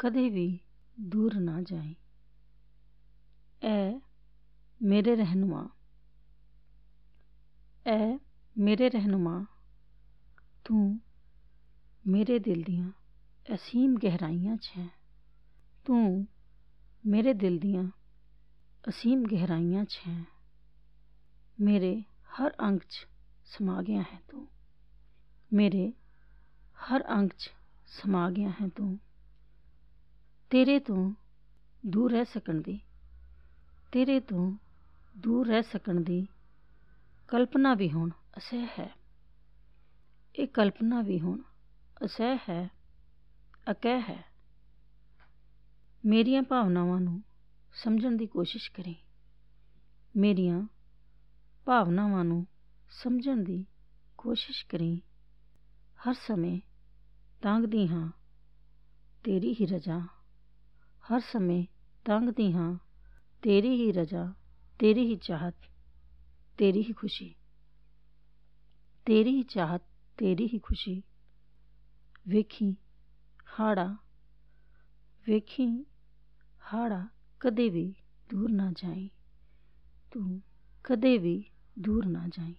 कदे भी दूर ना जाए। ए मेरे रहनुमा। ए मेरे रहनुमा, तू मेरे दिल दियाँ असीम गहराइयाँ छ तू मेरे दिल दियाँ असीम गहराइयाँ छ मेरे हर अंग च समा गया है तू। मेरे हर अंग च समा गया है तू। ਤੇਰੇ ਤੋਂ ਦੂਰ ਰਹਿ ਸਕਣ ਦੀ, ਤੇਰੇ ਤੋਂ ਦੂਰ ਰਹਿ ਸਕਣ ਦੀ ਕਲਪਨਾ ਵੀ ਹੁਣ ਅਸਹਿ ਹੈ। ਇਹ ਕਲਪਨਾ ਵੀ ਹੁਣ ਅਸਹਿ ਹੈ, ਅਕਹਿ ਹੈ। ਮੇਰੀਆਂ ਭਾਵਨਾਵਾਂ ਨੂੰ ਸਮਝਣ ਦੀ ਕੋਸ਼ਿਸ਼ ਕਰੀ। ਮੇਰੀਆਂ ਭਾਵਨਾਵਾਂ ਨੂੰ ਸਮਝਣ ਦੀ ਕੋਸ਼ਿਸ਼ ਕਰੀ। ਹਰ ਸਮੇਂ ਤੰਗਦੀ ਹਾਂ, ਤੇਰੀ ਹੀ ਰਜਾ। ਹਰ ਸਮੇਂ ਤੰਗਦੀ ਹਾਂ ਤੇਰੀ ਹੀ ਰਜਾ ਤੇਰੀ ਹੀ ਚਾਹਤ ਤੇਰੀ ਹੀ ਖੁਸ਼ੀ ਤੇਰੀ ਹੀ ਚਾਹਤ ਤੇਰੀ ਹੀ ਖੁਸ਼ੀ ਵੇਖੀ ਹਾੜਾ ਵੇਖੀ ਹਾੜਾ ਕਦੇ ਵੀ ਦੂਰ ਨਾ ਜਾਏ ਤੂੰ ਕਦੇ ਵੀ ਦੂਰ ਨਾ ਜਾਏ